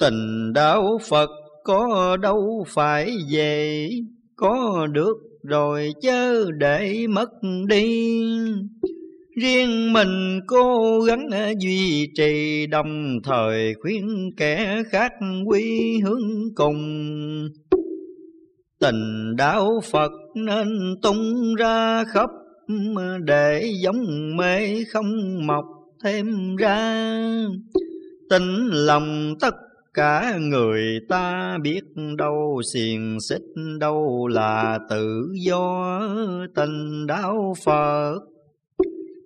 Tình đạo Phật có đâu phải về, có được rồi chớ để mất đi. Riêng mình cố gắng duy trì đồng thời khuyên kẻ khác quy hướng cùng. Tình đạo Phật nên tung ra khắp để giống mê không mọc thêm ra. Tình lòng tất cả người ta biết đâu xiềng xích đâu là tự do, tình đạo Phật.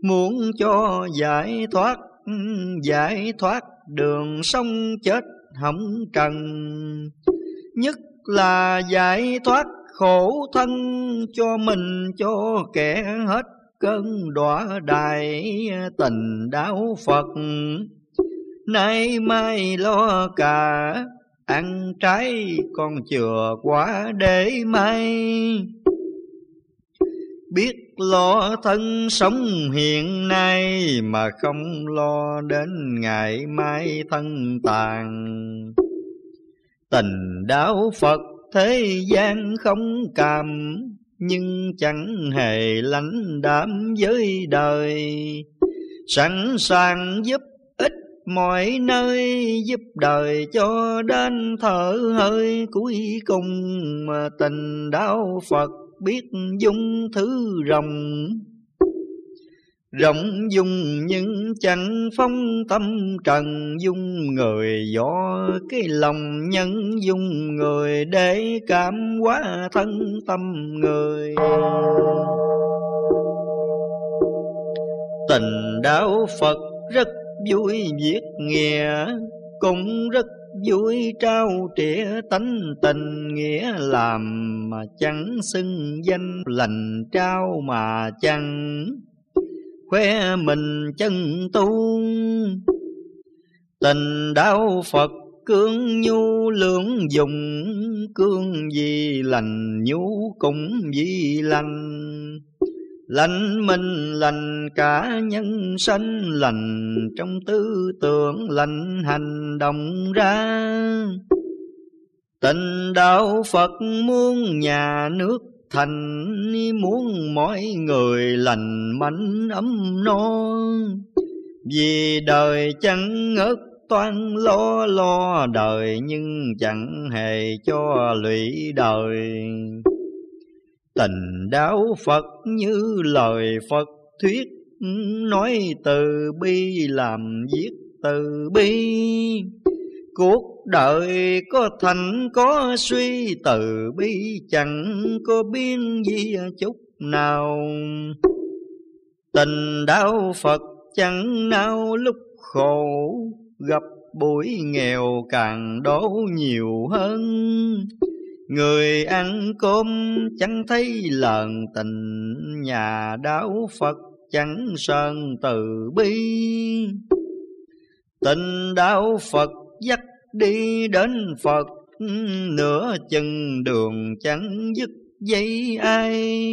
Muốn cho giải thoát giải thoát đường sông chết hỏng trần nhất là giải thoát khổ thân cho mình, cho kẻ hết cơn đọa đài tình đạo Phật nay mai lo cả, ăn trái còn chừa quá để mai biết lo thân sống hiện nay mà không lo đến ngày mai thân tàn. Tình đạo Phật thế gian không cảm nhưng chẳng hề lãnh đạm với đời. Sẵn sàng giúp mọi nơi giúp đời cho đến thở hơi, cuối cùng mà tình đạo Phật biết dung thứ rồng Rộng dung những chẳng phong tâm trần, dung người do cái lòng nhân, dung người để cảm hóa thân tâm người. Tình đạo Phật rất vui viết nghĩa, cũng rất vui trao trĩa tánh tình nghĩa làm mà chẳng xưng danh lành trao mà chẳng khoe mình chân tu tình đạo Phật cương nhu lưỡng dùng cương gì lành nhu cũng gì lành lành mình lành, cả nhân sanh lành. Trong tư tưởng lành hành động ra. Tình đạo Phật muốn nhà nước thành, muốn mọi người lành mạnh ấm no. Vì đời chẳng ngớt toan lo lo đời nhưng chẳng hề cho lụy đời tình đạo Phật như lời Phật thuyết, nói từ bi làm viết từ bi. Cuộc đời có thành, có suy, từ bi chẳng có biên gì chút nào. Tình đạo Phật chẳng nào lúc khổ, Gặp buổi nghèo càng đổ nhiều hơn. Người ăn cơm chẳng thấy lần tình, Nhà đạo Phật chẳng sơn từ bi. Tình đạo Phật dắt đi đến Phật, nửa chừng đường chẳng dứt dây ai.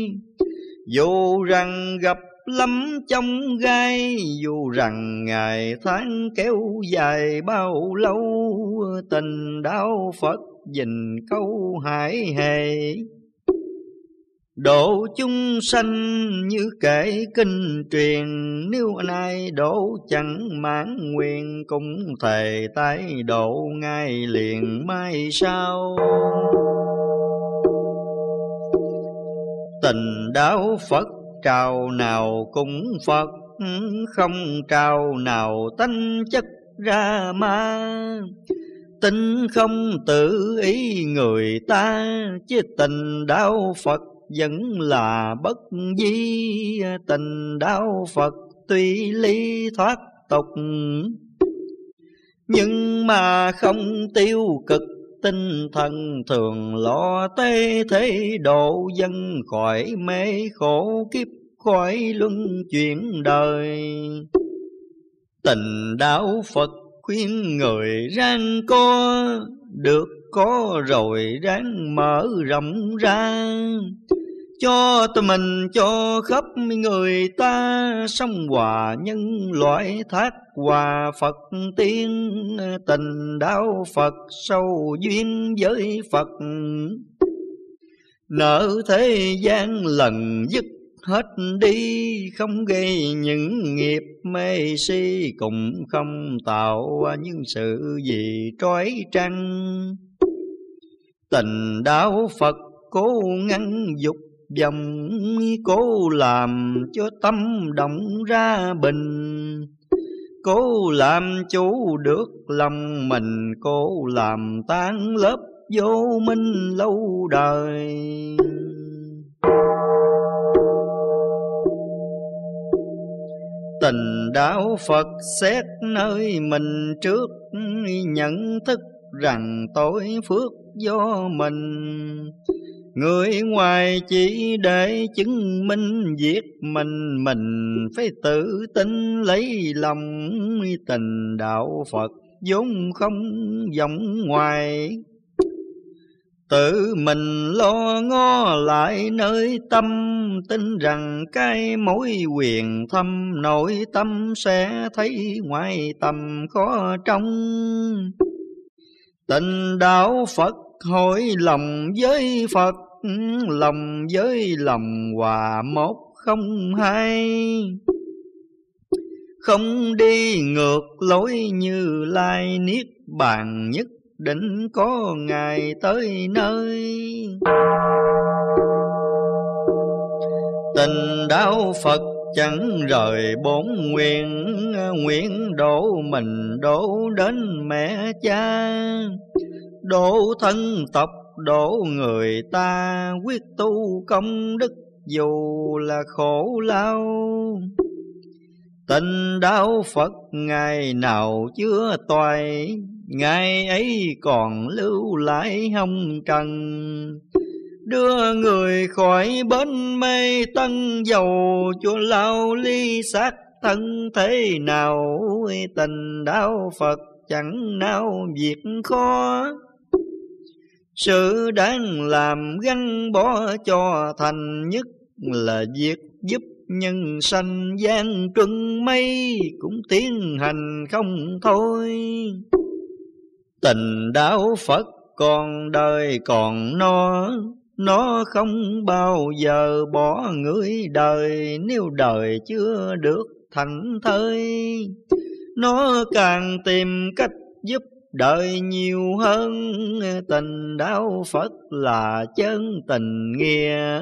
Dù rằng gặp lắm trong gai, dù rằng ngày tháng kéo dài bao lâu, tình đạo Phật dình câu hải hề Độ chúng sanh như kể kinh truyền, Nếu ai độ chẳng mãn nguyện, Cũng thề tái độ ngay liền mai sau. Tình đạo Phật trào nào cũng Phật, Không trào nào tánh chất ra ma. Tình không tự ý người ta, Chứ tình đạo Phật vẫn là bất di. Tình đạo Phật tuy ly thoát tục nhưng mà không tiêu cực. Tinh thần thường lo tê thế độ dân khỏi mê khổ kiếp khỏi luân chuyển đời. Tình đạo Phật khuyên người ráng co được có rồi ráng mở rộng ra. Cho tụi mình, cho khắp người ta sống hòa nhân loại, thác hòa Phật tiên, tình đạo Phật sâu duyên với Phật. Nợ thế gian lần dứt hết đi, không gây những nghiệp mê si, cũng không tạo những sự gì trói trăng. Tình đạo Phật cố ngăn dục vọng, cố làm cho tâm động ra bình. Cố làm chủ được lòng mình, cố làm tan lớp vô minh lâu đời. Tình đạo Phật xét nơi mình trước, nhận thức rằng tội phước do mình. Người ngoài chỉ để chứng minh việc mình Mình phải tự tin lấy lòng. Tình đạo Phật vốn không vọng ngoài. Tự mình lo ngó lại nơi tâm, Tin rằng cái mối quyền thâm nội tâm Sẽ thấy ngoài tầm khó trong Tình đạo Phật hội lòng với Phật, Lòng với lòng hòa một không hai. Không đi ngược lối như lai niết bàn nhất định có ngày tới nơi. Tình đạo phật chẳng rời bốn nguyện nguyện độ mình độ đến mẹ cha. Độ thân tộc độ người ta, quyết tu công đức dù là khổ lao. Tình đạo phật ngày nào chưa toài Ngày ấy còn lưu lại hồng trần, Đưa người khỏi bến mê tân dầu. Chúa lao ly xác thân thế nào, Tình đạo Phật chẳng nào việc khó. Sự đáng làm gắn bỏ cho thành nhất Là việc giúp nhân sanh gian truân mây, Cũng tiến hành không thôi. Tình đạo Phật còn đời còn no, Nó không bao giờ bỏ người đời Nếu đời chưa được thành thơi. Nó càng tìm cách giúp đời nhiều hơn Tình đạo Phật là chân tình nghĩa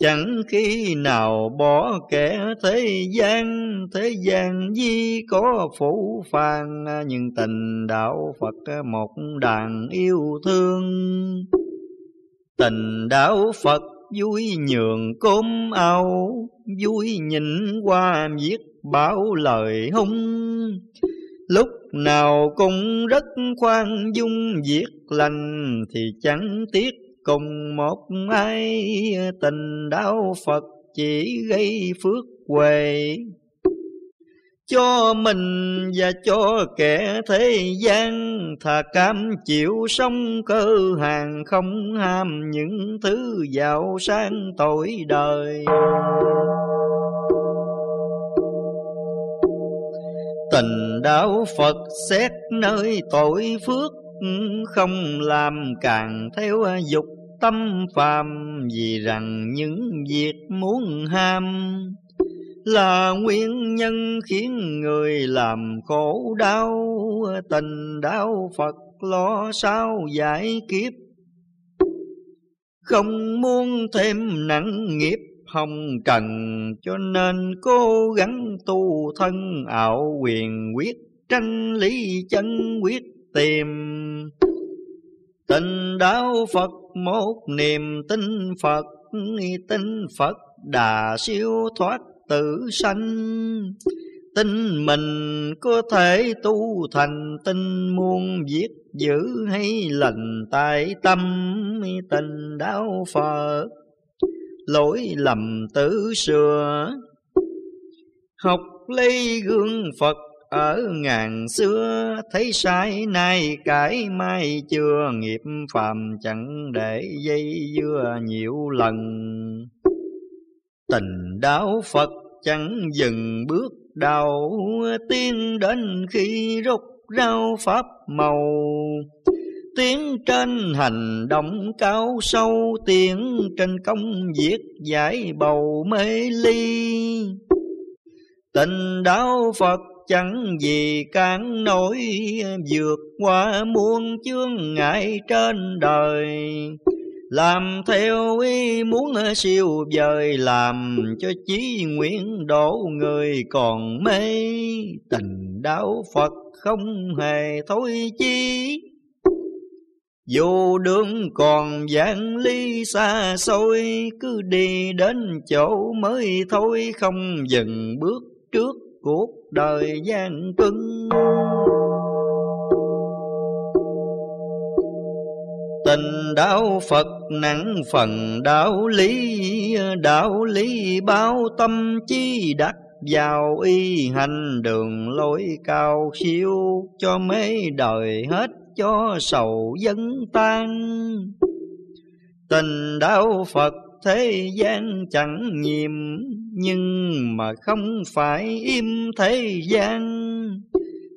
Chẳng khi nào bỏ kẻ thế gian, thế gian di có phủ phàng, nhưng tình đạo Phật một đàn yêu thương. Tình đạo Phật vui nhường cốm ao, vui nhìn qua viết bảo lời hung. Lúc nào cũng rất khoan dung việc lành, thì chẳng tiếc cùng một ai tình đạo Phật chỉ gây phước huệ. Cho mình và cho kẻ thế gian thà cam chịu sống cơ hàng không ham những thứ giàu sang tội đời. Tình đạo Phật xét nơi tội phước không làm càng theo dục tâm phàm vì rằng những việc muốn ham là nguyên nhân khiến người làm khổ đau. Tình đau Phật lo sao giải kiếp? Không muốn thêm nặng nghiệp hồng trần, cho nên cố gắng tu thân ảo quyền quyết, tranh lý chân quyết tìm. Tình đạo Phật một niềm tin Phật tin Phật đà siêu thoát tử sanh. Tin mình có thể tu thành tin muôn viết giữ hay lành tại tâm tình đạo Phật. Lỗi lầm tử xưa, học lấy gương Phật ở ngàn xưa, thấy sai nay cải mai chưa, nghiệp phàm chẳng để dây dưa nhiều lần. Tình đạo Phật chẳng dừng bước đầu tiến đến khi rút rau pháp màu. Tiến trên hành động cao sâu tiến trên công việc giải bầu mê ly. Tình đạo phật chẳng gì cản nổi, vượt qua muôn chướng ngại trên đời. Làm theo ý muốn siêu vời, làm cho chí nguyện độ người còn mê. Tình đạo phật không hề thôi chi. Dù đường còn vạn ly xa xôi, Cứ đi đến chỗ mới thôi, Không dừng bước trước cuộc đời gian cưng Tình đạo Phật nặng phần đạo lý Đạo lý bao tâm chi đắc, vào y hành đường lối cao siêu, Cho mấy đời hết, cho sầu dân tan. Tình đạo Phật thế gian chẳng nhiệm, Nhưng mà không phải im thế gian.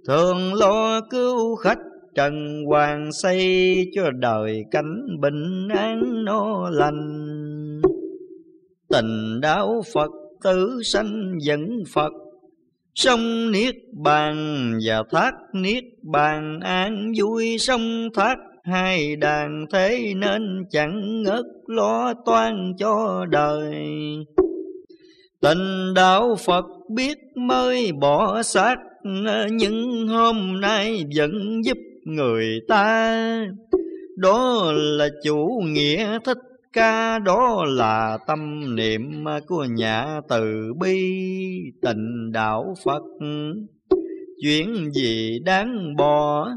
Thường lo cứu khách trần hoàng xây Cho đời cảnh bình an no lành. Tình đạo Phật tử sanh dẫn Phật, Sông Niết Bàn và thác Niết Bàn an vui sông thác hai đàn thế nên chẳng ngớt lo toan cho đời. Tình đạo Phật biết mới bỏ xác, nhưng hôm nay vẫn giúp người ta. Đó là chủ nghĩa thích ca, đó là tâm niệm của nhà từ bi, tình đạo Phật chuyện gì đáng bỏ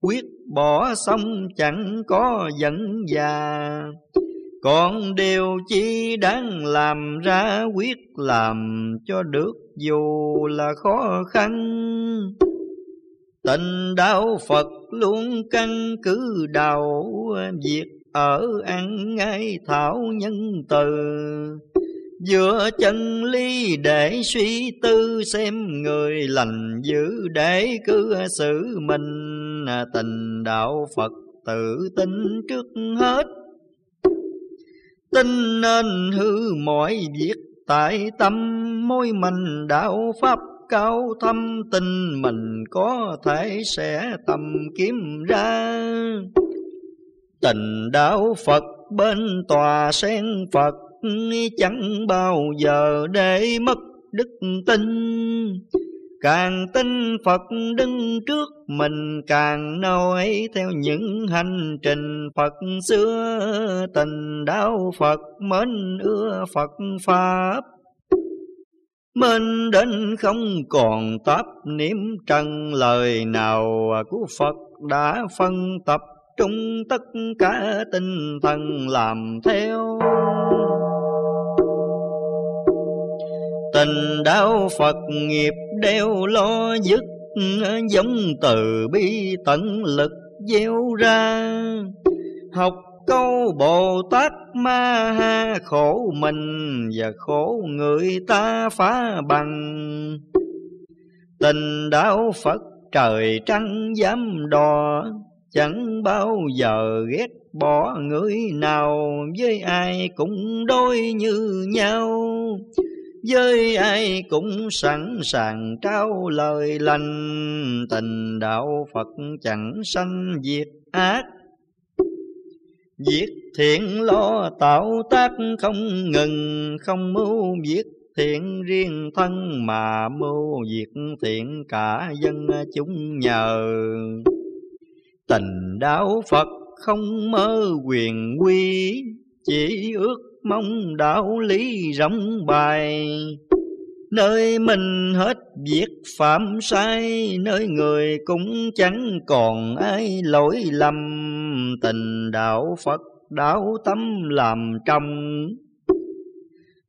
quyết bỏ xong chẳng có dẫn già. Còn điều chi đáng làm ra quyết làm cho được dù là khó khăn. Tình đạo Phật luôn căn cứ đầu việc ở ăn ngay thảo nhân từ. Giữa chân ly để suy tư xem người lành dữ để cư xử mình. Ờ, tình đạo Phật tự tin trước hết. Tin nên hư mọi việc, tại tâm môi mình đạo pháp cao thâm, tin mình có thể sẽ tầm kiếm ra. Tình đạo Phật bên tòa sen Phật, Chẳng bao giờ để mất đức tin. Càng tin Phật đứng trước mình, càng nói theo những hành trình Phật. Xưa tình đạo Phật, mến ưa Phật Pháp. Mến đến không còn táp niệm trần, lời nào của Phật đã phân tập trung tất cả tinh thần làm theo. Tình đạo phật nghiệp đeo lo dứt, giống từ bi tận lực gieo ra. Học câu bồ tát ma ha khổ mình và khổ người ta phá bằng. Tình đạo phật trời trăng dám đò Chẳng bao giờ ghét bỏ người nào, Với ai cũng đôi như nhau. Với ai cũng sẵn sàng trao lời lành Tình đạo Phật chẳng sanh diệt ác. Việc thiện lo tạo tác không ngừng Không mưu việc thiện riêng thân Mà mưu việc thiện cả dân chúng nhờ. Tình đạo Phật không mơ quyền quy, Chỉ ước mong đạo lý rộng bài. Nơi mình hết việc phạm sai, Nơi người cũng chẳng còn ai lỗi lầm. Tình đạo Phật đạo tâm làm trong,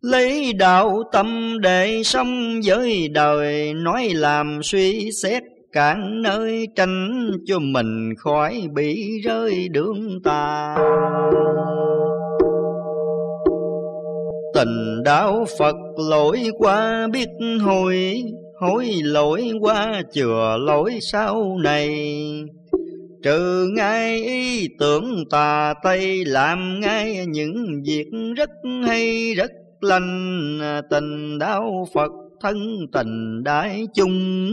Lấy đạo tâm để sống với đời Nói làm suy xét cạn nơi tranh Cho mình khỏi bị rơi đường tà Tình đạo Phật lỗi qua biết hồi, Hối lỗi qua chừa lỗi sau này. Trừ ngay ý tưởng tà Tây Làm ngay những việc rất hay, rất lành Tình đạo Phật thân tình đại chung.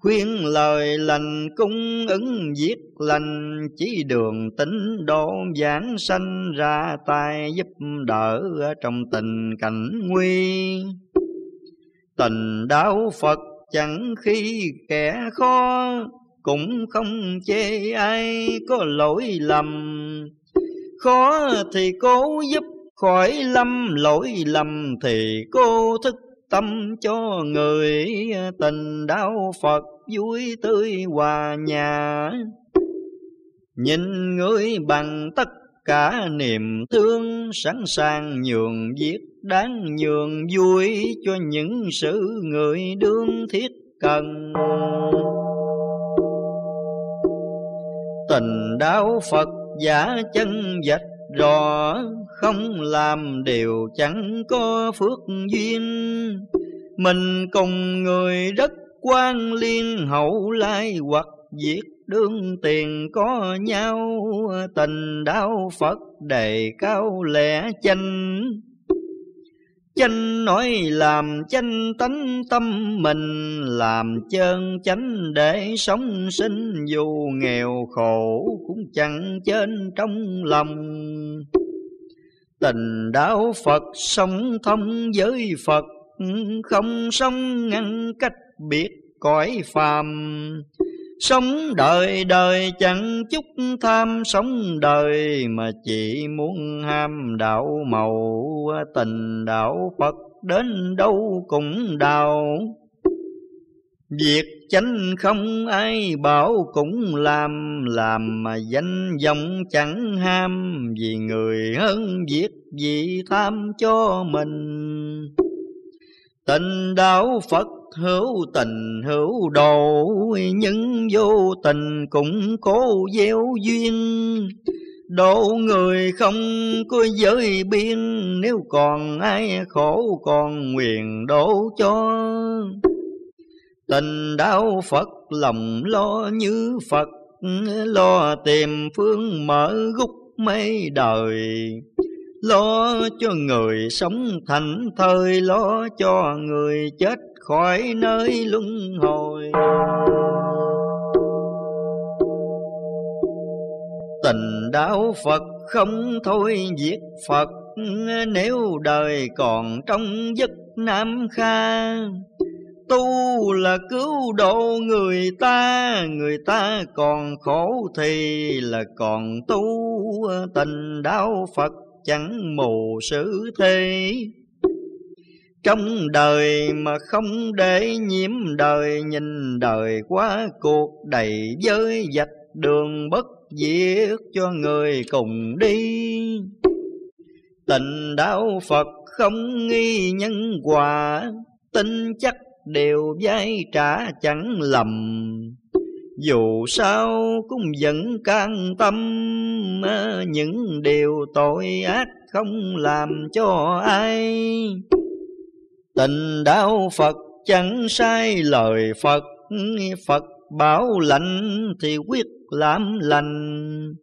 Khuyên lời lành, cung ứng giết lành. Chỉ đường tính độ giảng sanh ra tay giúp đỡ Trong tình cảnh nguy. Tình đạo Phật chẳng khi kẻ khó, Cũng không chê ai có lỗi lầm. Khó thì cố giúp, khỏi lâm lỗi lầm Thì cô thức tâm cho người tình đau Phật vui tươi hòa nhà. Nhìn người bằng tất cả niềm thương, sẵn sàng nhường viết đáng nhường vui cho những sự người đương thiết cần. Tình đau Phật giả chân dạch rõ không làm điều chẳng có phước duyên. Mình cùng người rất quan liên, hậu lai hoặc việc đương tiền có nhau. Tình đạo Phật đề cao lẽ chanh chanh nói làm chanh tánh tâm mình, làm chân chánh để sống sinh. Dù nghèo khổ cũng chẳng trên trong lòng. Tình đạo Phật sống thông với Phật, không sống ngăn cách biệt cõi phàm. Sống đời đời chẳng chút tham, Sống đời mà chỉ muốn ham đạo màu, Tình đạo Phật đến đâu cũng đào Việc chánh không ai bảo cũng làm Làm mà danh vọng chẳng ham, Vì người hơn việc vì tham cho mình. Tình đạo Phật hữu tình hữu độ, Nhưng vô tình cũng cố gieo duyên. Độ người không có giới biên, Nếu còn ai khổ còn nguyện độ cho. Tình đạo Phật lòng lo như Phật, Lo tìm phương mở gúc mây đời. Lo cho người sống thành thời, Lo cho người chết khỏi nơi luân hồi. Tình đạo Phật không thôi giết Phật, Nếu đời còn trong giấc Nam Kha. Tu là cứu độ người ta, Người ta còn khổ thì là còn tu tình đạo Phật chẳng mù sự thế trong đời mà không để nhiễm đời, nhìn đời quá cuộc đầy giới dạch đường bất diệt cho người cùng đi tình đạo phật không nghi nhân quả, tin chắc đều vai trả chẳng lầm dù sao cũng vẫn can tâm, những điều tội ác không làm cho ai. Tình đạo Phật chẳng sai lời Phật, Phật bảo lạnh thì quyết làm lành.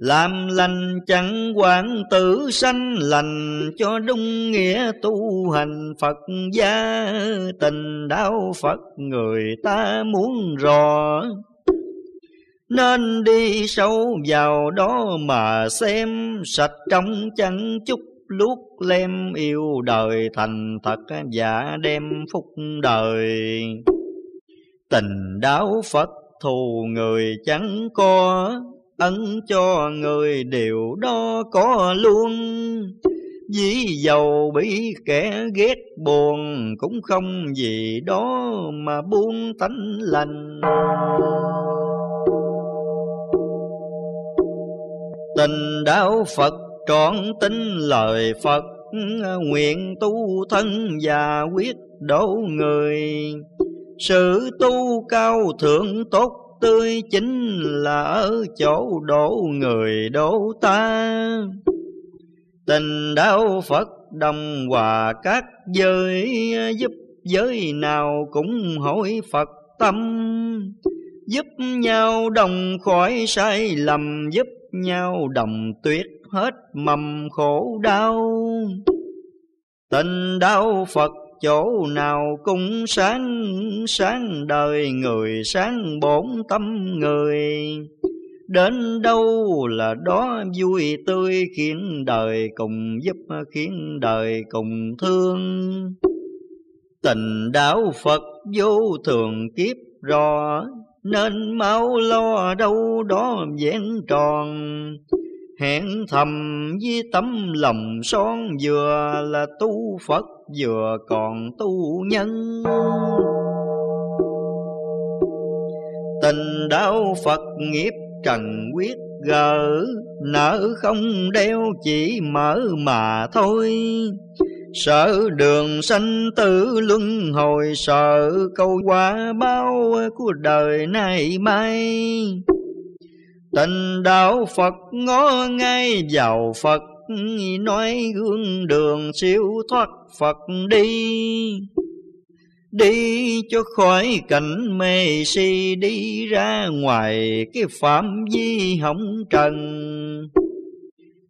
Làm lành chẳng quản tử sanh lành cho đúng nghĩa tu hành Phật gia tình đạo Phật người ta muốn rõ nên đi sâu vào đó mà xem Sạch trong chẳng chút lúc lem yêu đời thành thật và đem phúc đời. Tình đạo phật thù người chẳng có ân cho người đều đó có luôn. Dĩ dầu bị kẻ ghét buồn Cũng không gì đó mà buông tánh lành. Tình đạo Phật trọn tin lời Phật, nguyện tu thân và quyết độ người. Sự tu cao thượng tốt tươi chính là ở chỗ đổ người đổ ta. Tình đạo Phật đồng hòa các giới, giúp giới nào cũng hỏi Phật tâm. Giúp nhau đồng khỏi sai lầm, giúp nhau đồng tuyệt hết mầm khổ đau. Tình đau Phật chỗ nào cũng sáng sáng đời người, sáng bổn tâm người. Đến đâu là đó vui tươi khiến đời cùng giúp, khiến đời cùng thương. Tình đạo Phật vô thường kiếp rõ, nên mau lo đâu đó vẹn tròn hẹn thầm với tấm lòng son vừa là tu Phật, vừa còn tu nhân. Tình đau Phật nghiệp trần quyết gỡ nợ không đeo chỉ mở mà thôi. Sợ đường sanh tử luân hồi Sợ câu quả bao của đời này mai. Tình đạo Phật ngó ngay vào Phật, Nói gương đường siêu thoát Phật đi. Đi cho khỏi cảnh mê si, Đi ra ngoài cái phạm vi hỏng trần.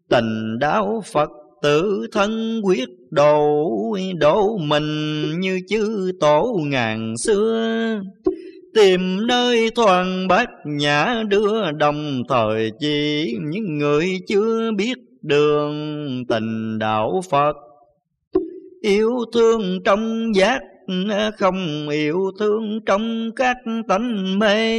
Tình đạo Phật tự thân quyết độ độ mình như chư tổ ngàn xưa tìm nơi thoáng bát nhã đưa đồng thời chỉ những người chưa biết đường tình đạo Phật. Yêu thương trong giác, không yêu thương trong các tánh mê.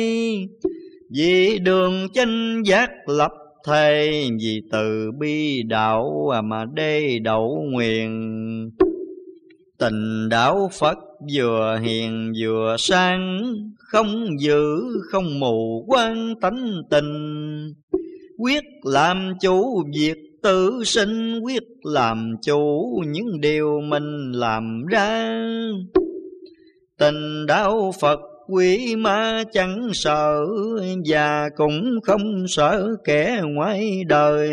Vì đường chân giác lập thầy vì từ bi đạo mà đê đậu nguyện. Tình đạo Phật vừa hiền vừa sang, không giữ, không mù quan tánh tình. Quyết làm chủ việc tự sinh, quyết làm chủ những điều mình làm ra. Tình đạo Phật quỷ ma chẳng sợ, và cũng không sợ kẻ ngoài đời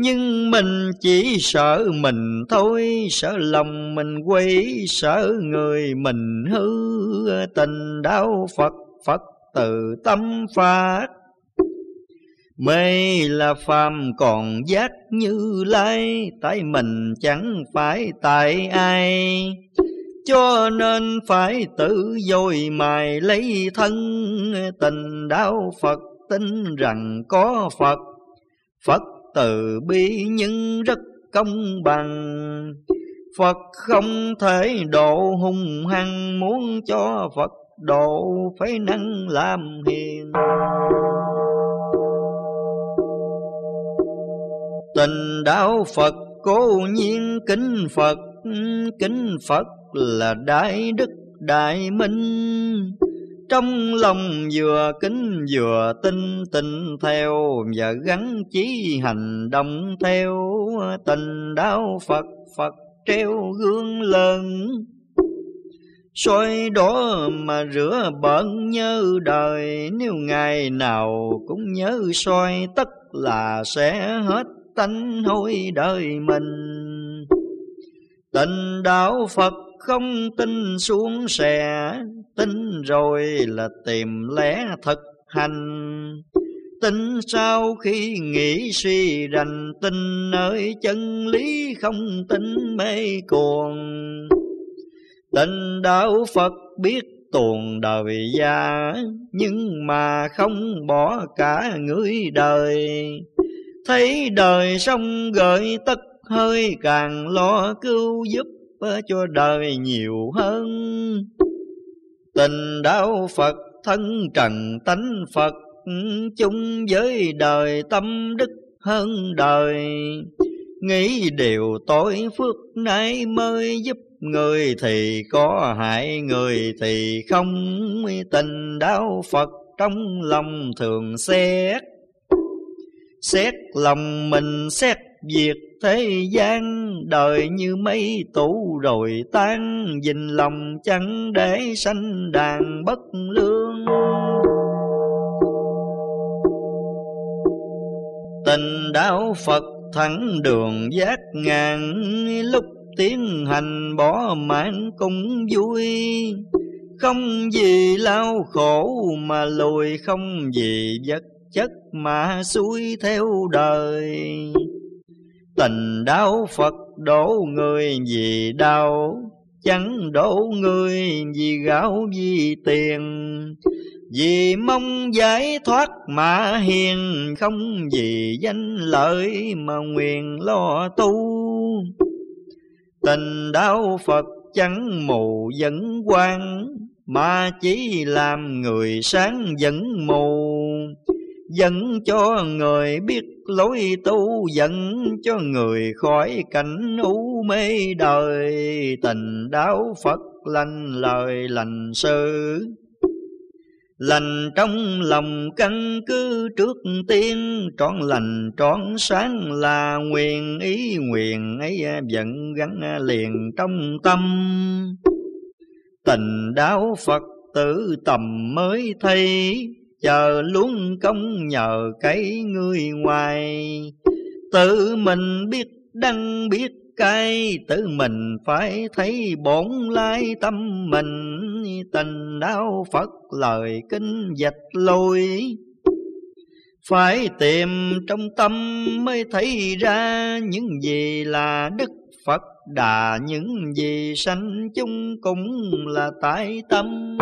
nhưng mình chỉ sợ mình thôi, sợ lòng mình quấy, sợ người mình hư. Tình đau phật phật từ tâm phát. Mê là phàm còn giác như lai, tại mình chẳng phải tại ai. Cho nên phải tự dồi mài lấy thân. Tình đau Phật tin rằng có Phật Phật từ bi nhưng rất công bằng. Phật không thể độ hung hăng, Muốn cho Phật độ phải năng làm hiền. Tình đạo Phật cố nhiên kính Phật Kính Phật là đại đức đại minh trong lòng vừa kính vừa tin tin theo, và gắn chí hành động theo. Tình đạo Phật Phật treo gương lớn soi đó mà rửa bẩn nhớ đời, nếu ngày nào cũng nhớ soi, tất là sẽ hết tánh hối đời mình. Tình đạo Phật không tin xuống xè tin rồi là tìm lẽ thực hành. Tin sau khi nghĩ suy rành, tin nơi chân lý không tin mê cuồng. Tình đạo phật biết tuồn đời già nhưng mà không bỏ cả người đời. Thấy đời xong gợi tất, hơi càng lo cứu giúp cho đời nhiều hơn. Tình đạo Phật, thân trần tánh Phật, chung với đời tâm đức hơn đời. Nghĩ điều tội phước nay mới giúp người thì có, hại người thì không. Tình đạo Phật trong lòng thường xét xét lòng mình xét việc thế gian Đời như mây tụ rồi tan, Dình lòng chẳng để sanh đàn bất lương. Tình đạo Phật thẳng đường giác ngàn, Lúc tiến hành bỏ mạng cũng vui. Không gì lao khổ mà lùi, Không gì vật chất mà xuôi theo đời. Tình đau Phật đổ người vì đau, Chẳng đổ người vì gạo vì tiền. Vì mong giải thoát mà hiền, Không vì danh lợi mà nguyện lo tu. Tình đau Phật chẳng mù dẫn quan Mà chỉ làm người sáng dẫn mù. Dẫn cho người biết lối tu Dẫn cho người khỏi cảnh u mê đời. Tình đạo Phật lành lời lành sự. Lành trong lòng căn cứ trước tiên, Trọn lành, trọn sáng là nguyện ý, nguyện ấy Vẫn gắn liền trong tâm. Tình đạo Phật tử tầm mới thấy chờ luôn công nhờ cái người ngoài. Tự mình biết đăng biết cay tự mình phải thấy bổn lai tâm mình. Tình đau phật lời kinh dạch lôi. Phải tìm trong tâm mới thấy ra những gì là đức phật, đà những gì sanh chung cũng là tại tâm.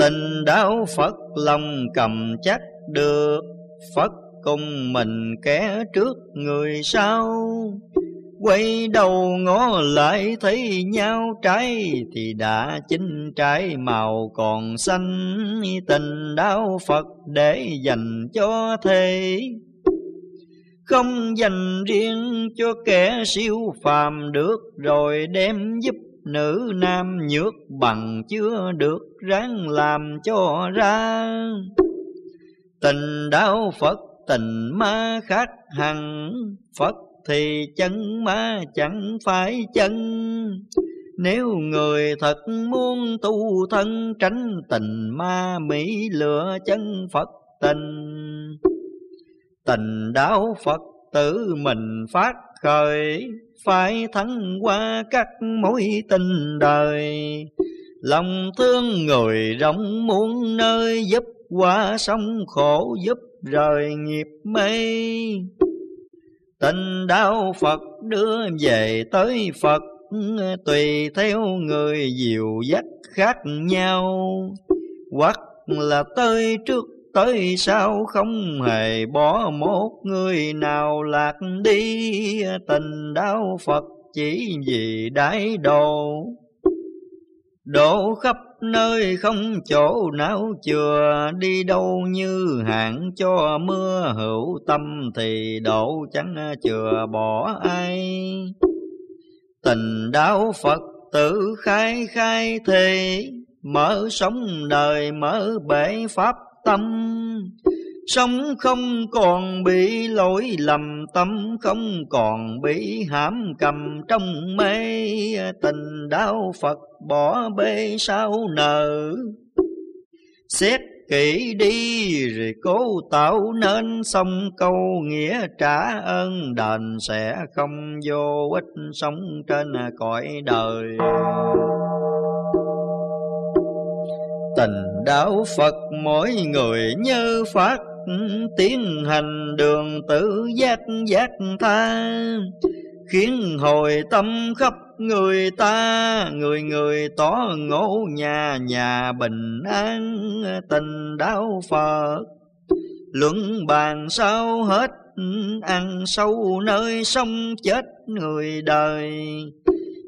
Tình đạo Phật lòng cầm chắc được. Phật cùng mình kẻ trước người sau. Quay đầu ngó lại thấy nhau trái Thì đã chín trái màu còn xanh. Tình đạo Phật để dành cho thế. Không dành riêng cho kẻ siêu phàm được Rồi đem giúp nữ nam nhược bằng chưa được ráng làm cho ra. Tình đạo phật, tình ma khác hẳn. Phật thì chân ma chẳng phải chân. Nếu người thật muốn tu thân, tránh tình ma mỹ lựa chân phật tình. Tình đạo phật tự mình phát khởi phải thắng qua các mối tình đời. Lòng thương người rộng muôn nơi, giúp qua sông khổ, giúp rời nghiệp mê. Tình đạo phật đưa về tới phật, tùy theo người diệu dắt khác nhau. Hoặc là tới trước tới sao không hề bỏ một người nào lạc đi. Tình đau Phật chỉ vì đái độ Độ khắp nơi không chỗ nào chừa, Đi đâu như hạn cho mưa. Hữu tâm Thì độ chẳng chừa bỏ ai. Tình đau Phật tử khai khai thì Mở sống đời, mở bể pháp tâm. Sống không còn bị lỗi lầm, tâm Không còn bị hãm cầm. Trong mê Tình đau Phật, bỏ bê sao nợ. Xét kỹ đi rồi cố tạo nên xong câu nghĩa trả ơn đền sẽ không vô ích sống trên cõi đời tình đạo Phật, mỗi người như phát tiến hành đường tự giác giác tha. Khiến hồi tâm khắp người ta, người người tỏ ngộ nhà nhà bình an, tình đạo Phật. Luận bàn sao hết, ăn sâu nơi sông chết người đời.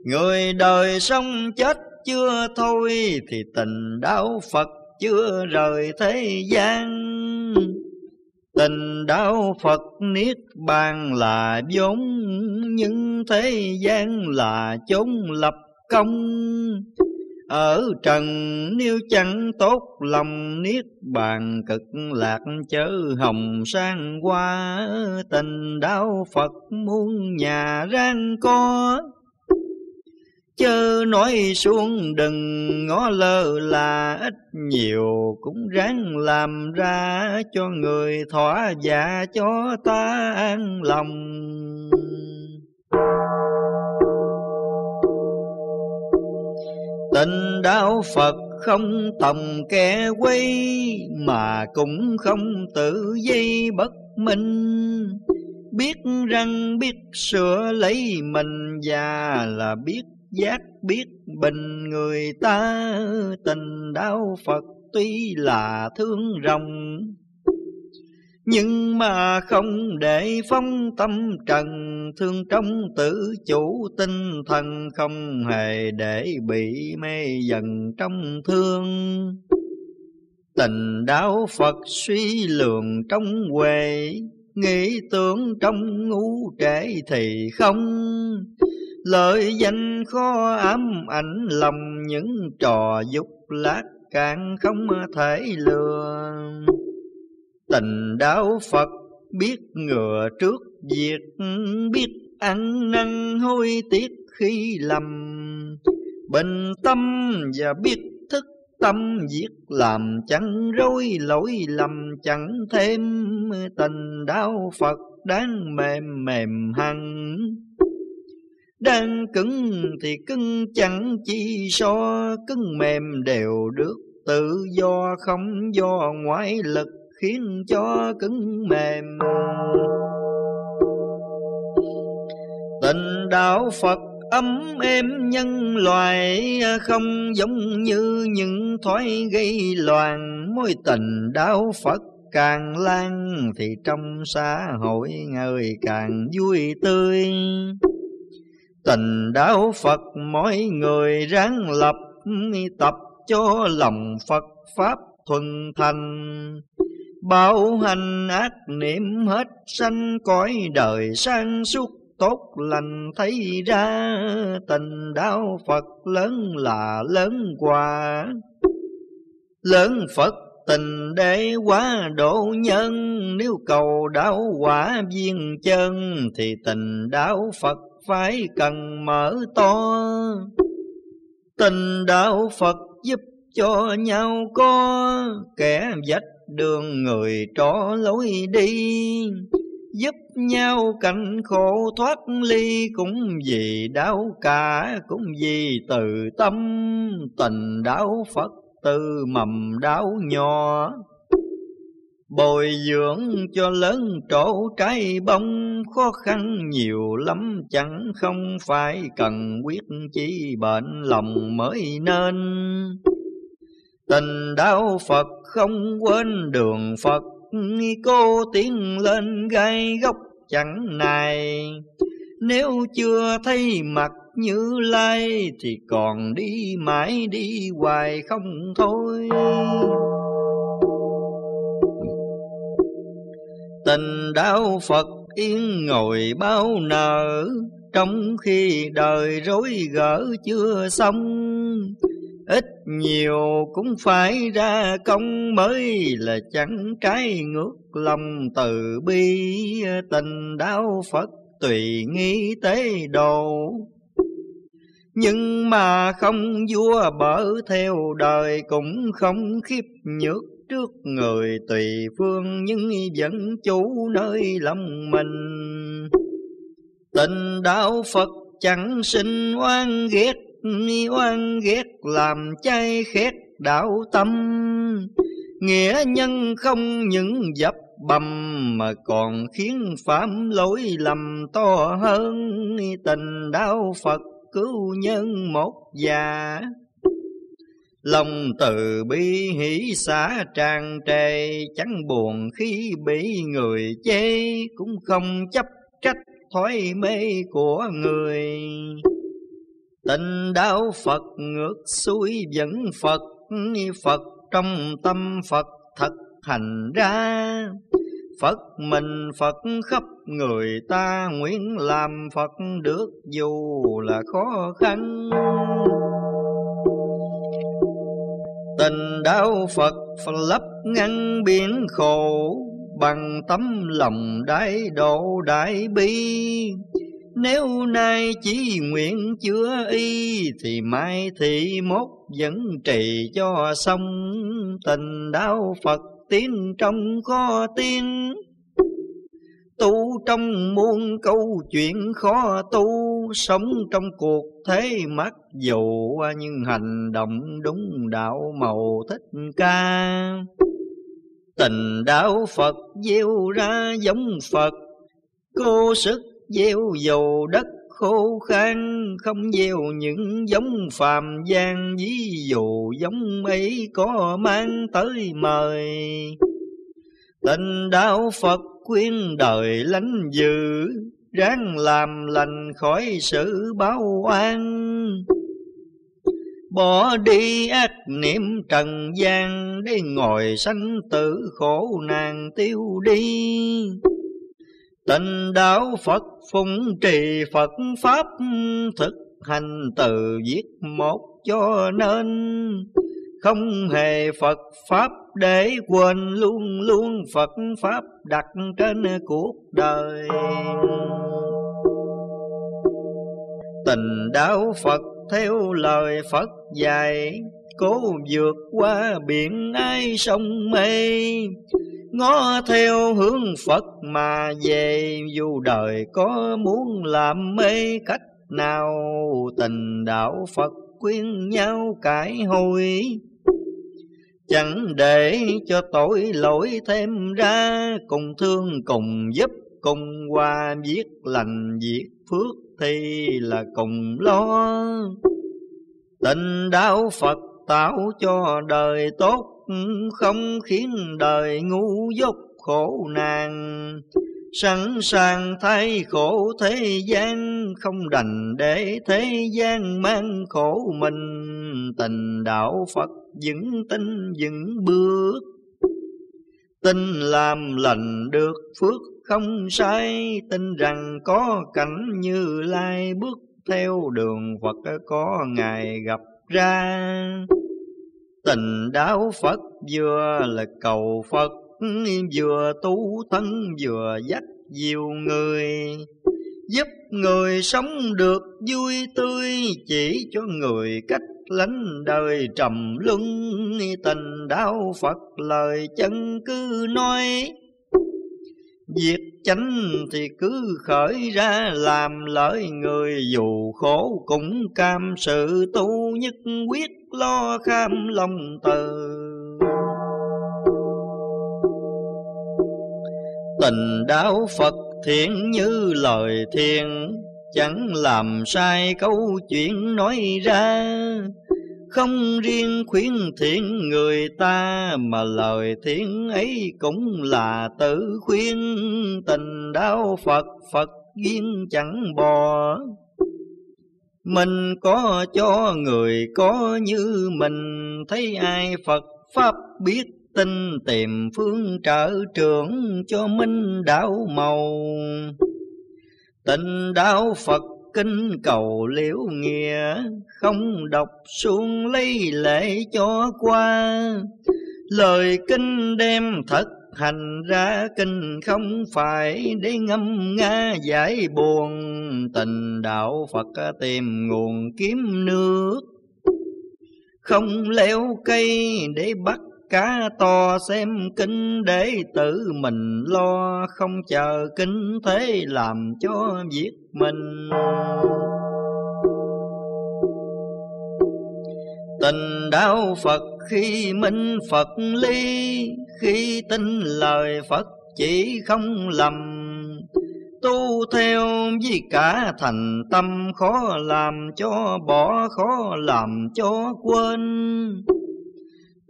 Người đời sông chết chưa thôi thì tình đạo Phật chưa rời thế gian. Tình đạo Phật Niết Bàn là vốn, Nhưng thế gian là chốn lập công. Ở trần, nếu chẳng tốt lòng, niết bàn cực lạc chớ hồng sang qua. Tình đạo Phật muôn nhà rang co chớ nói xuống đừng ngó lơ, là ít nhiều cũng ráng làm ra cho người thỏa dạ cho ta an lòng. Tình đạo Phật không tầm kẻ quay Mà cũng không tự dây bất minh. Biết răng biết sửa lấy mình già là biết giác biết bình người ta, Tình đau Phật tuy là thương rộng nhưng mà không để phong tâm trần, Thương trong tử chủ tinh thần Không hề để bị mê dần trong thương. Tình đạo Phật suy lường trong huệ, Nghĩ tưởng trong ngũ trễ thì không. Lợi danh khó ám ảnh, lòng Những trò dục lát càng không thể lừa Tình đạo Phật biết ngừa trước việc, biết ăn năn hối tiếc khi lầm. Bình tâm và biết thức tâm việc làm chẳng rối lỗi, lầm chẳng thêm tình đạo Phật đáng mềm mềm hằng đang cứng thì cứng, chẳng chi so. Cứng mềm đều được, tự do không do ngoại lực khiến cho cứng mềm. Tình đạo Phật ấm êm nhân loại, không giống như những thói gây loạn. Mối tình đạo Phật càng lan thì trong xã hội người càng vui tươi tình đạo Phật, mỗi người ráng lập tập cho lòng Phật pháp thuần thành. Bảo hành ác niệm hết sanh, cõi đời sang suốt tốt lành thấy ra. Tình đạo Phật lớn là lớn quà lớn Phật tình để quá độ nhân. Nếu cầu đạo quả viên chân, thì tình đạo Phật phải cần mở to. Tình đạo Phật giúp cho nhau có, kẻ dạch đường người trỏ lối đi. Giúp nhau cảnh khổ thoát ly, cũng vì đau cả, cũng vì từ tâm tình đạo Phật từ mầm đau nhỏ bồi dưỡng cho lớn trổ trái bông khó khăn nhiều lắm chẳng không phải cần quyết chỉ bệnh lòng mới nên Tình đạo Phật không quên đường Phật, Cô tiến lên gai gốc chẳng này. Nếu chưa thấy mặt như lai, Thì còn đi mãi đi hoài không thôi. Tình đạo Phật yên ngồi bao nở, Trong khi đời rối gỡ chưa xong, Ít nhiều cũng phải ra công mới là chẳng trái ngược lòng từ bi tình đạo Phật tùy nghi tế đồ. Nhưng mà không vua bở theo đời cũng không khiếp nhược trước người tùy phương, nhưng vẫn chủ nơi lòng mình. Tình đạo Phật chẳng sinh oan ghét oan ghét làm chay khét đạo tâm nghĩa nhân không những dập bầm mà còn khiến phạm lỗi lầm to hơn tình đạo Phật cứu nhân một già lòng từ bi hỷ xã tràn trề chẳng buồn khi bị người chê cũng không chấp trách thói mê của người Tình đạo Phật ngược xuôi dẫn Phật, Phật trong tâm Phật thật thành ra. Phật, mình Phật khắp người ta, nguyện làm Phật được dù là khó khăn. đạo Phật lấp ngăn biển khổ, Bằng tấm lòng đại độ đại bi Nếu nay chỉ nguyện chữa y, Thì mai thị mốt vẫn trì cho xong Tình đạo Phật tiếng trong kho tiên tu trong muôn câu chuyện khó tu, sống trong cuộc thế mặc dù nhưng hành động đúng đạo màu thích ca. Tình đạo phật gieo ra giống phật cô sức gieo dầu đất khô khan, không gieo những giống phàm gian. Ví dụ giống ấy có mang tới mời. Tình đạo phật khuyên đời lánh dữ, ráng làm lành khỏi sự báo oan. Bỏ đi ác niệm trần gian, Để ngồi sanh tử khổ nạn tiêu đi. Tình đạo Phật phụng trì Phật Pháp Thực hành từ viết một cho nên. Không hề Phật Pháp để quên, luôn luôn Phật Pháp đặt trên cuộc đời. Tình đạo Phật theo lời Phật dài, Cố vượt qua biển ai sông mê. Ngó theo hướng Phật mà về, Dù đời có muốn làm mê, cách nào Tình đạo Phật quyên nhau cải hồi Chẳng để cho tội lỗi thêm ra, Cùng thương cùng giúp, cùng qua Viết lành, viết phước thì là cùng lo. Tình đạo Phật tạo cho đời tốt, Không khiến đời ngu dốt khổ nạn. Sẵn sàng thay khổ thế gian, Không đành để thế gian mang khổ mình. Tình đạo Phật vững tin, vững bước. Tin làm lành được phước không sai, Tin rằng có cảnh như lai bước theo đường Phật có ngày gặp ra. Tình đạo Phật vừa là cầu Phật, Vừa tu thân, vừa dắt nhiều người. Giúp người sống được vui tươi, Chỉ cho người cách lánh đời trầm luân. Tình đạo Phật lời chân cứ nói Việc chánh thì cứ khởi ra làm lợi người, Dù khổ cũng cam sự tu nhất quyết lo kham lòng từ. Tình đạo Phật thiện như lời thiền, Chẳng làm sai câu chuyện nói ra. Không riêng khuyến thiện người ta, Mà lời thiện ấy cũng là tự khuyên. Tình đạo Phật Phật duyên chẳng bò. Mình có cho người có như mình, Thấy ai Phật Pháp biết tin tìm phương trợ trưởng cho minh đạo màu. Tình đạo Phật kinh cầu liễu nghĩa, Không đọc xuống lấy lễ cho qua. Lời kinh đem thật hành ra kinh không phải để ngâm nga giải buồn tình đạo Phật tìm nguồn kiếm nước không leo cây để bắt cá to xem kinh để tự mình lo, không chờ kinh thế làm cho việc mình. Tình đạo phật khi minh phật ly, khi tin lời phật chỉ không lầm. Tu theo vì cả thành tâm khó làm cho bỏ, khó làm cho quên.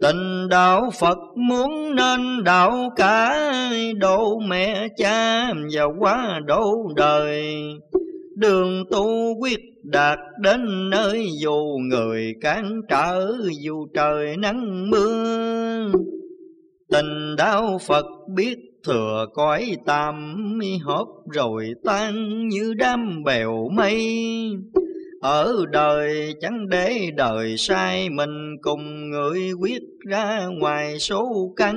Tình đạo Phật muốn nên đạo cả độ mẹ cha và quá độ đời. Đường tu quyết đạt đến nơi dù người cản trở, dù trời nắng mưa. Tình đạo Phật biết thừa cõi tạm Hốt rồi tan như đám bèo mây ở đời chẳng để đời sai, mình cùng người quyết ra ngoài số căn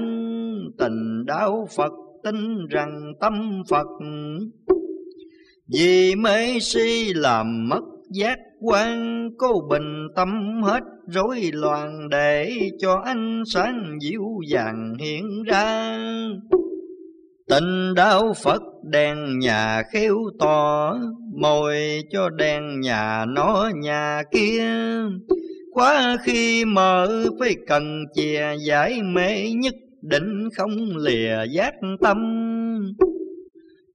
tình đạo Phật tin rằng tâm Phật. Vì mê si làm mất giác quan Cô bình tâm hết rối loạn Để cho ánh sáng dịu dàng hiện ra. Tình đạo Phật đèn nhà khéo to, Mồi cho đèn nhà nó nhà kia. Quá khi mở phải cần chìa giải mê nhất, định không lìa giác tâm.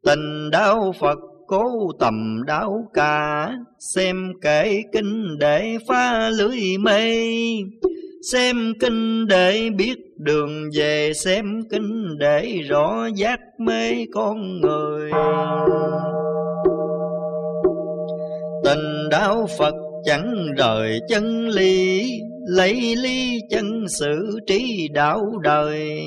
Tình đạo Phật cố tầm đáo ca, xem kể kinh để phá lưới mê xem kinh để biết đường về, xem kinh để rõ giác mê con người. Tình đạo phật chẳng rời chân lý, lấy ly chân sự trí đạo đời.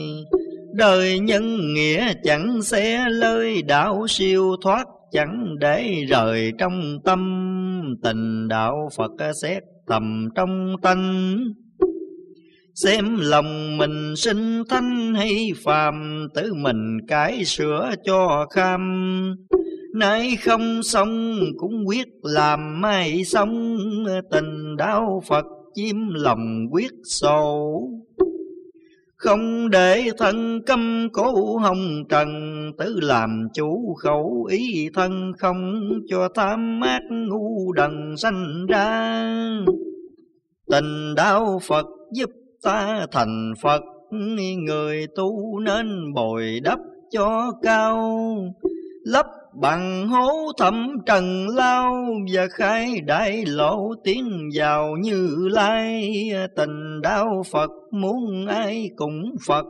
Đời nhân nghĩa chẳng xé lơi, đạo siêu thoát chẳng để rời trong tâm. Tình đạo Phật xét tầm trong tánh xem lòng mình sinh thanh hay phàm, tự mình cải sửa cho kham. Nay không xong cũng quyết, làm mai xong tình đau Phật chiếm lòng quyết sâu. Không để thân câm cố hồng trần, Tự làm chủ khẩu ý thân Không cho tham ác ngu đần sanh ra. Tình đau Phật giúp ta thành Phật, Người tu nên bồi đắp cho cao. Lấp bằng hố thẩm trần lao, và khai đại lộ tiến vào như lai. Tình đạo Phật muốn ai cũng Phật.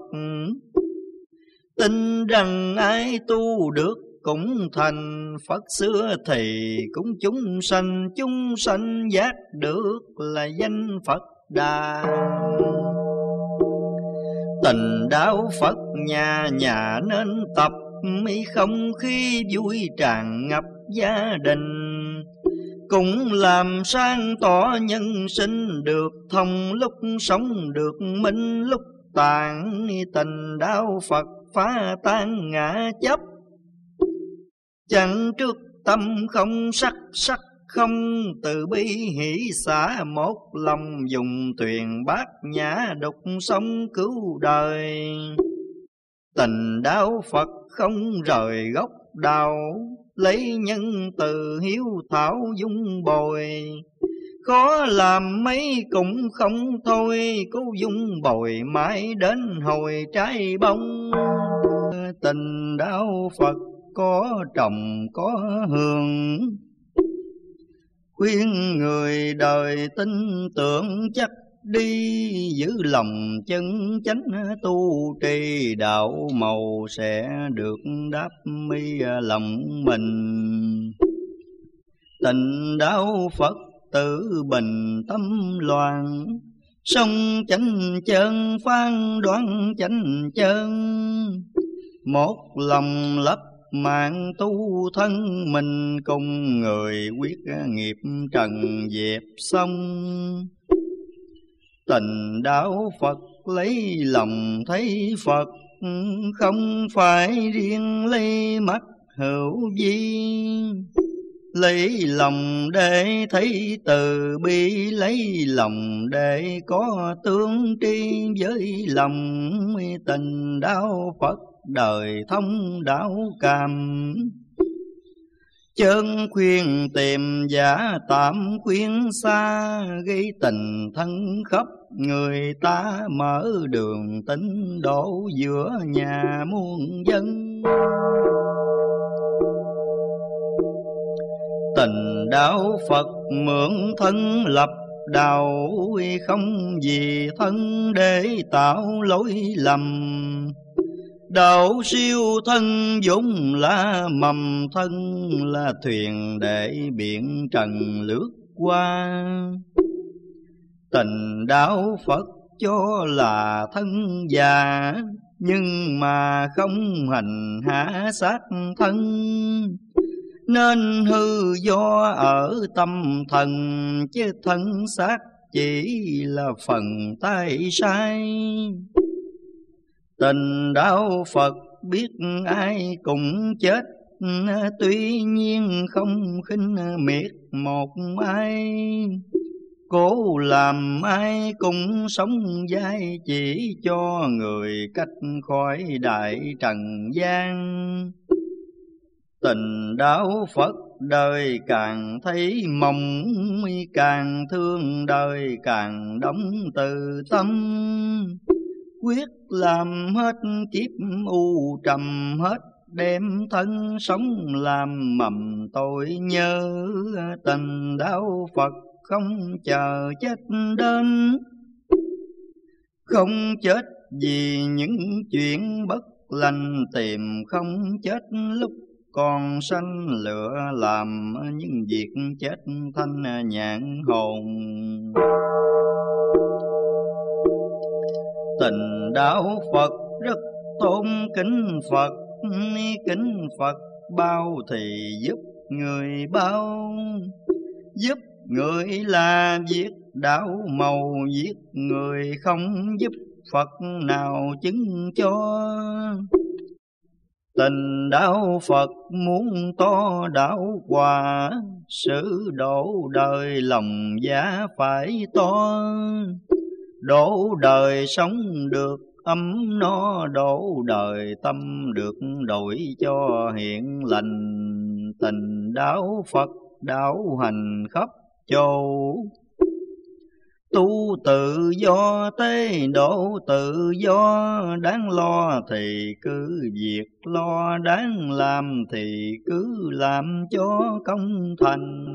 Tin rằng ai tu được cũng thành Phật, xưa thì cũng chúng sanh chúng sanh giác được là danh Phật đà tình đạo Phật nhà nhà nên tập mi không khí vui tràn ngập gia đình. Cũng làm sang tỏ nhân sinh được thông, lúc sống được minh, lúc tàn tình đạo Phật phá tan ngã chấp. Chẳng trước tâm không sắc sắc không từ bi hỷ xả, một lòng dùng thuyền bát nhã đục sông cứu đời. Tình đạo Phật không rời gốc đau lấy nhân từ hiếu thảo dung bồi. Khó làm mấy cũng không thôi cố dung bồi mãi đến hồi trái bông. Tình đạo phật có trồng có hương khuyên người đời tin tưởng chắc đi, giữ lòng chân chánh tu trì, đạo màu sẽ được đáp mi à, lòng mình. Tình đạo phật tử bình tâm loạn sông chánh chân phan đoán chánh chân. Một lòng lấp mạng tu thân mình cùng người, quyết nghiệp trần dẹp xong. Tình đạo Phật lấy lòng thấy Phật, Không phải riêng lấy mắt hữu vi. Lấy lòng để thấy từ bi, Lấy lòng để có tương tri với lòng. Tình đạo Phật đời thông đạo cam. Chân khuyên tìm giả tạm khuyên xa Gây tình thân khắp người ta Mở đường tính đổ giữa nhà muôn dân. Tình đạo Phật mượn thân lập đạo Không vì thân để tạo lỗi lầm Đạo siêu thân dũng là mầm thân là thuyền để biển trần lướt qua. Tình đạo Phật cho là thân già, nhưng mà không hành hạ sát thân. Nên hư do ở tâm thần, Chứ thân xác chỉ là phần tay sai. Tình đạo Phật biết ai cũng chết, Tuy nhiên không khinh miệt một ai. Cố làm ai cũng sống dai Chỉ cho người cách khỏi đại trần gian. Tình đạo Phật đời càng thấy mong, Càng thương đời càng đóng từ tâm. Quyết làm hết, kiếp u trầm hết, Đem thân sống làm mầm tội nhớ. Tình đạo Phật không chờ chết đến, Không chết vì những chuyện bất lành Tìm không chết lúc con sanh lửa làm những việc chết thanh nhãn hồn. Tình đạo Phật rất tôn kính Phật kính Phật, bao thì giúp người bao. Giúp người là giết đạo màu giết người không giúp Phật nào chứng cho. Tình đạo Phật muốn to đạo hòa, Sự đổ đời lòng giá phải to. Đổ đời sống được ấm no, Đổ đời tâm được đổi cho hiện lành. Tình đạo Phật đạo hành khắp châu Tu tự do tế độ, tự do Đáng lo thì cứ việc lo, Đáng làm thì cứ làm cho công thành.